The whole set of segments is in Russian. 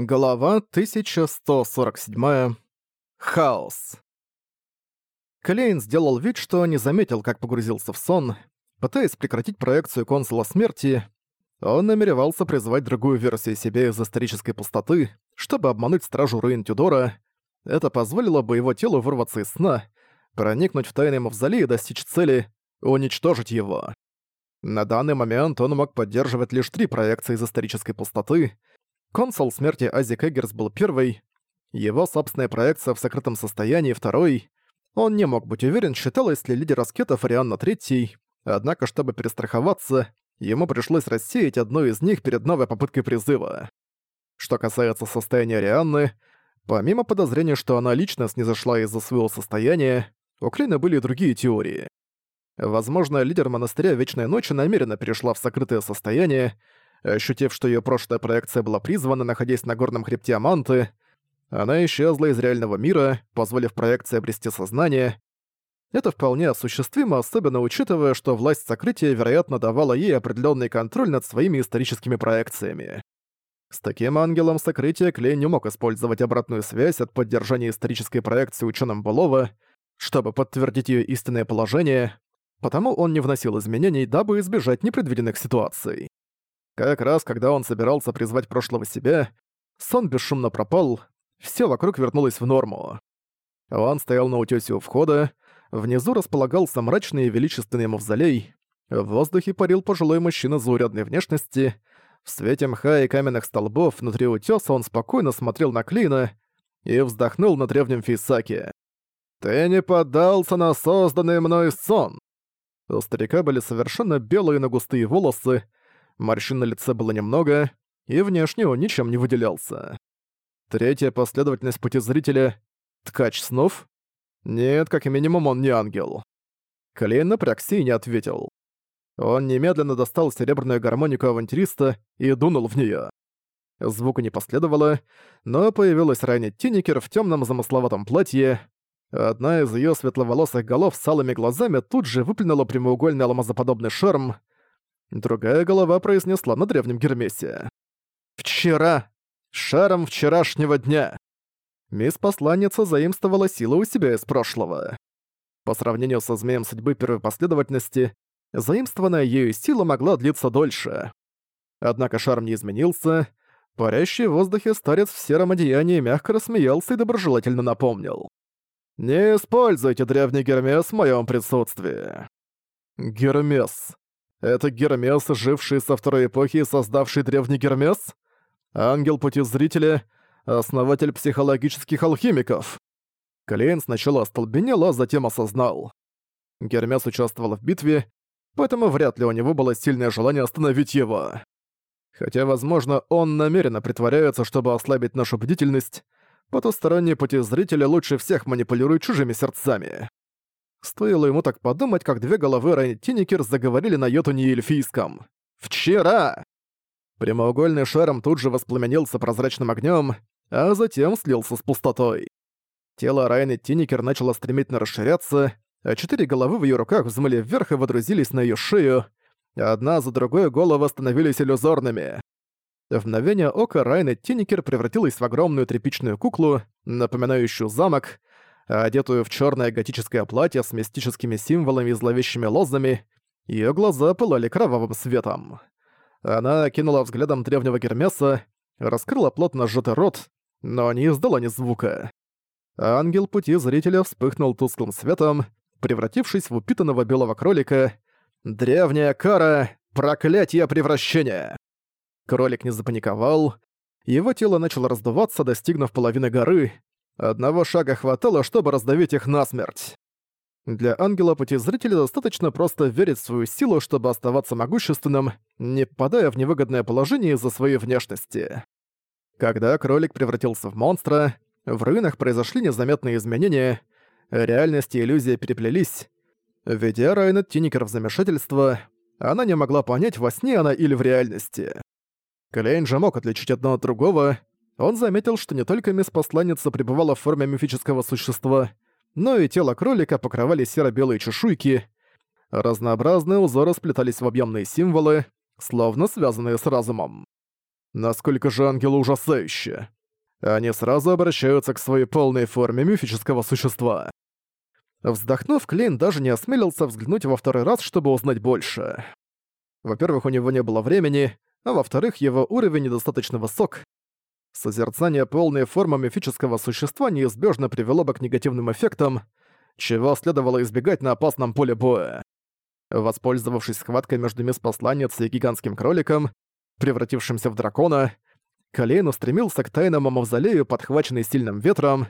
Глава 1147. Хаос. Клейн сделал вид, что не заметил, как погрузился в сон. Пытаясь прекратить проекцию консула смерти, он намеревался призвать другую версию себя из исторической пустоты, чтобы обмануть стражу Руин Тюдора. Это позволило бы его телу вырваться из сна, проникнуть в тайный мавзолей и достичь цели — уничтожить его. На данный момент он мог поддерживать лишь три проекции из исторической пустоты — Консул смерти Азик Эггерс был первый, его собственная проекция в сокрытом состоянии второй. Он не мог быть уверен, считалось ли лидер аскетов Арианна третий, однако, чтобы перестраховаться, ему пришлось рассеять одну из них перед новой попыткой призыва. Что касается состояния Арианны, помимо подозрения, что она лично снизошла из-за своего состояния, у Клина были и другие теории. Возможно, лидер монастыря Вечной Ночи намеренно перешла в сокрытое состояние, Э, ощутив, что ее прошлая проекция была призвана, находясь на горном хребте Аманты, она исчезла из реального мира, позволив проекции обрести сознание. Это вполне осуществимо, особенно учитывая, что власть сокрытия, вероятно, давала ей определенный контроль над своими историческими проекциями. С таким ангелом сокрытия Клей не мог использовать обратную связь от поддержания исторической проекции ученым Былова, чтобы подтвердить ее истинное положение, потому он не вносил изменений, дабы избежать непредвиденных ситуаций. Как раз когда он собирался призвать прошлого себя, сон бесшумно пропал, все вокруг вернулось в норму. Он стоял на утёсе у входа, внизу располагался мрачный и величественный мавзолей, в воздухе парил пожилой мужчина заурядной внешности, в свете мха и каменных столбов внутри утёса он спокойно смотрел на Клина и вздохнул на древнем фейсаке. «Ты не поддался на созданный мной сон!» У старика были совершенно белые на густые волосы, морщин на лице было немного, и внешне он ничем не выделялся. Третья последовательность пути зрителя — ткач снов? Нет, как минимум он не ангел. Клейн напрягся и не ответил. Он немедленно достал серебряную гармонику авантюриста и дунул в нее. Звука не последовало, но появилась Райни Тинникер в темном замысловатом платье. Одна из ее светловолосых голов с алыми глазами тут же выплюнула прямоугольный алмазоподобный шарм, Другая голова произнесла на древнем Гермесе. «Вчера! Шаром вчерашнего дня!» Мисс-посланница заимствовала силу у себя из прошлого. По сравнению со змеем судьбы первой последовательности, заимствованная ею сила могла длиться дольше. Однако шарм не изменился, парящий в воздухе старец в сером одеянии мягко рассмеялся и доброжелательно напомнил. «Не используйте древний Гермес в моем присутствии». Гермес. Это Гермес, живший со второй эпохи и создавший древний Гермес? Ангел пути зрителя, основатель психологических алхимиков. Клейн сначала остолбенел, а затем осознал. Гермес участвовал в битве, поэтому вряд ли у него было сильное желание остановить его. Хотя, возможно, он намеренно притворяется, чтобы ослабить нашу бдительность, потусторонние пути зрителя лучше всех манипулируют чужими сердцами. Стоило ему так подумать, как две головы Райнтиникер заговорили на йотуне и «Вчера!» Прямоугольный шаром тут же воспламенился прозрачным огнем, а затем слился с пустотой. Тело Райны Тиникер начало стремительно расширяться, а четыре головы в ее руках взмыли вверх и водрузились на ее шею, а одна за другой головы становились иллюзорными. В мгновение ока Райны Тиникер превратилась в огромную тряпичную куклу, напоминающую замок, а, одетую в черное готическое платье с мистическими символами и зловещими лозами, ее глаза пылали кровавым светом. Она кинула взглядом древнего Гермеса, раскрыла плотно сжатый рот, но не издала ни звука. Ангел пути зрителя вспыхнул тусклым светом, превратившись в упитанного белого кролика. «Древняя кара! Проклятие превращения!» Кролик не запаниковал. Его тело начало раздуваться, достигнув половины горы, Одного шага хватало, чтобы раздавить их насмерть. Для ангела пути зрителя достаточно просто верить в свою силу, чтобы оставаться могущественным, не попадая в невыгодное положение из-за своей внешности. Когда кролик превратился в монстра, в руинах произошли незаметные изменения, реальность и иллюзия переплелись. Ведя Райнет Тинникер в замешательство, она не могла понять, во сне она или в реальности. Клейн же мог отличить одно от другого, он заметил, что не только мисс-посланница пребывала в форме мифического существа, но и тело кролика покрывали серо-белые чешуйки. Разнообразные узоры сплетались в объемные символы, словно связанные с разумом. Насколько же ангелы ужасающе! Они сразу обращаются к своей полной форме мифического существа. Вздохнув, Клин даже не осмелился взглянуть во второй раз, чтобы узнать больше. Во-первых, у него не было времени, а во-вторых, его уровень недостаточно высок, Созерцание полной формы мифического существа неизбежно привело бы к негативным эффектам, чего следовало избегать на опасном поле боя. Воспользовавшись схваткой между мисс-посланницей и гигантским кроликом, превратившимся в дракона, Калейн устремился к тайному мавзолею, подхваченный сильным ветром.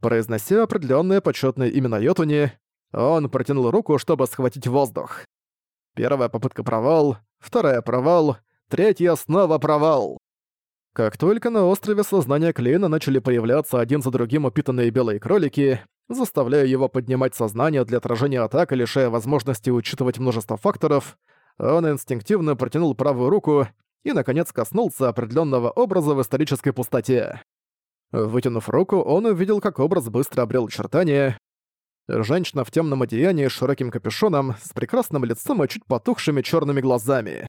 Произнося определенное почетное имя Йотуни, он протянул руку, чтобы схватить воздух. Первая попытка провал, вторая провал, третья снова провал. Как только на острове сознания Клейна начали появляться один за другим упитанные белые кролики, заставляя его поднимать сознание для отражения атак лишая возможности учитывать множество факторов, он инстинктивно протянул правую руку и, наконец, коснулся определенного образа в исторической пустоте. Вытянув руку, он увидел, как образ быстро обрел очертания. Женщина в темном одеянии с широким капюшоном, с прекрасным лицом и чуть потухшими черными глазами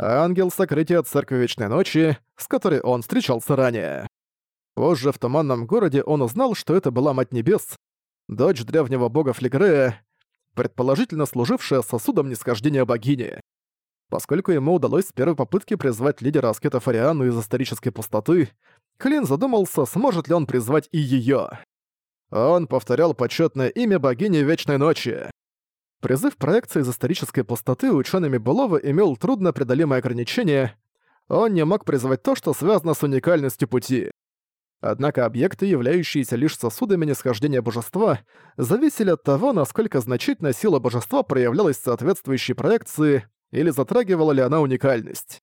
ангел сокрытия Церкви Вечной Ночи, с которой он встречался ранее. Позже в Туманном Городе он узнал, что это была Мать Небес, дочь древнего бога Флегрея, предположительно служившая сосудом нисхождения богини. Поскольку ему удалось с первой попытки призвать лидера аскетов Ариану из исторической пустоты, Клин задумался, сможет ли он призвать и ее. Он повторял почетное имя богини Вечной Ночи. Призыв проекции из исторической пустоты учеными Былова имел трудно преодолимое ограничение. Он не мог призвать то, что связано с уникальностью пути. Однако объекты, являющиеся лишь сосудами нисхождения божества, зависели от того, насколько значительно сила божества проявлялась в соответствующей проекции или затрагивала ли она уникальность.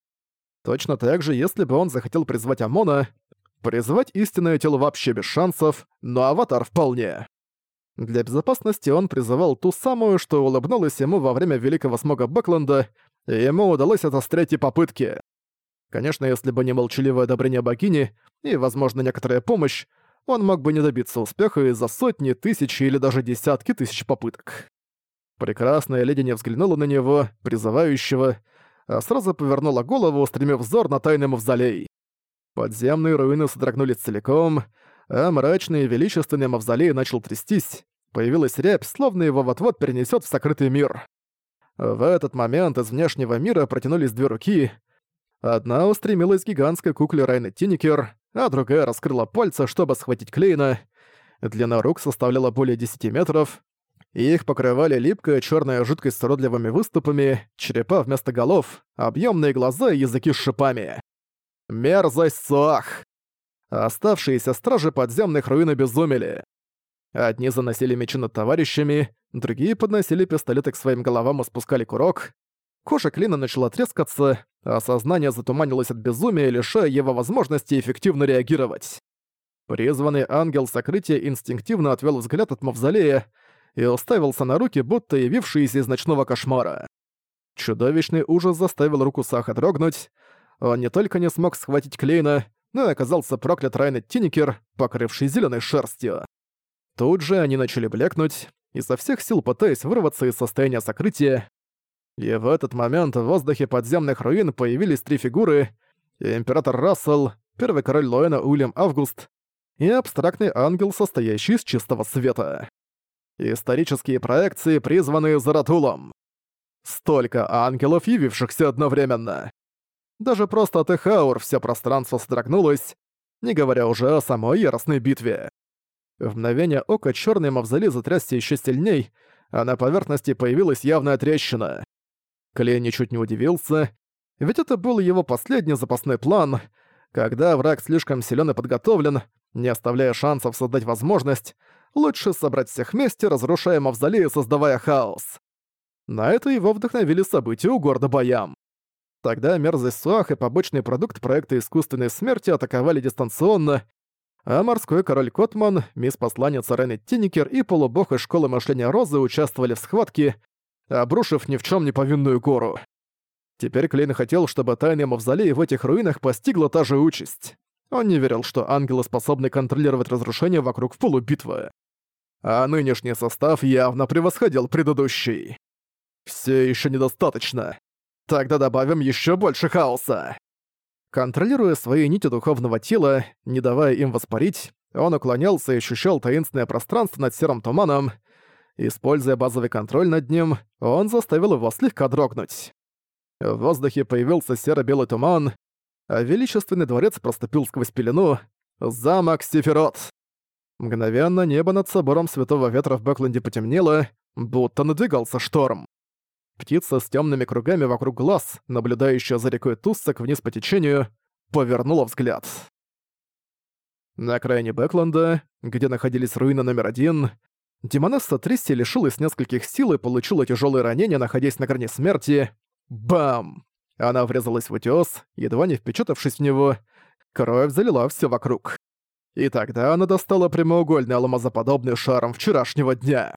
Точно так же, если бы он захотел призвать Омона, призвать истинное тело вообще без шансов, но аватар вполне. Для безопасности он призывал ту самую, что улыбнулась ему во время Великого Смога Бэкленда, и ему удалось отострять и попытки. Конечно, если бы не молчаливое одобрение богини и, возможно, некоторая помощь, он мог бы не добиться успеха из-за сотни, тысячи или даже десятки тысяч попыток. Прекрасная леди не взглянула на него, призывающего, а сразу повернула голову, устремив взор на тайный мавзолей. Подземные руины содрогнулись целиком, а мрачный и величественный мавзолей начал трястись, появилась рябь, словно его вот-вот перенесет в сокрытый мир. В этот момент из внешнего мира протянулись две руки. Одна устремилась к гигантской кукле Райны Тинникер, а другая раскрыла пальцы, чтобы схватить Клейна. Длина рук составляла более 10 метров, и их покрывали липкая черная жидкость с уродливыми выступами, черепа вместо голов, объемные глаза и языки с шипами. «Мерзость Суах!» А оставшиеся стражи подземных руин обезумели. Одни заносили мечи над товарищами, другие подносили пистолеты к своим головам и спускали курок. Кожа Клина начала трескаться, а сознание затуманилось от безумия, лишая его возможности эффективно реагировать. Призванный ангел сокрытия инстинктивно отвел взгляд от мавзолея и уставился на руки, будто явившиеся из ночного кошмара. Чудовищный ужас заставил руку Саха дрогнуть. Он не только не смог схватить Клейна, но оказался проклят Райна Тинникер, покрывший зеленой шерстью. Тут же они начали блекнуть, и со всех сил пытаясь вырваться из состояния сокрытия. И в этот момент в воздухе подземных руин появились три фигуры — Император Рассел, первый король Лоэна Уильям Август и абстрактный ангел, состоящий из чистого света. Исторические проекции, призванные Заратулом. Столько ангелов, явившихся одновременно. Даже просто от их аур все пространство содрогнулось, не говоря уже о самой яростной битве. В мгновение ока черный мавзолей затрясся еще сильней, а на поверхности появилась явная трещина. Клей ничуть не удивился, ведь это был его последний запасной план. Когда враг слишком силен и подготовлен, не оставляя шансов создать возможность, лучше собрать всех вместе, разрушая мавзолей и создавая хаос. На это его вдохновили события у города Баям. Тогда мерзость Суах и побочный продукт проекта искусственной смерти атаковали дистанционно, а морской король Котман, мисс-посланец Рене Тинникер и полубог из школы мышления Розы участвовали в схватке, обрушив ни в чем не повинную гору. Теперь Клейн хотел, чтобы тайный мавзолей в этих руинах постигла та же участь. Он не верил, что ангелы способны контролировать разрушение вокруг в полубитвы. А нынешний состав явно превосходил предыдущий. Все еще недостаточно. Тогда добавим еще больше хаоса!» Контролируя свои нити духовного тела, не давая им воспарить, он уклонялся и ощущал таинственное пространство над серым туманом. Используя базовый контроль над ним, он заставил его слегка дрогнуть. В воздухе появился серо-белый туман, а величественный дворец проступил сквозь пелену «Замок Сефирот». Мгновенно небо над собором Святого Ветра в Бэкленде потемнело, будто надвигался шторм. Птица с темными кругами вокруг глаз, наблюдающая за рекой Туссак вниз по течению, повернула взгляд. На окраине Бэкленда, где находились руины номер один, Демонесса Тристи лишилась нескольких сил и получила тяжелые ранения, находясь на грани смерти. Бам! Она врезалась в утёс, едва не впечатавшись в него. Кровь залила все вокруг. И тогда она достала прямоугольный алмазоподобный шаром вчерашнего дня.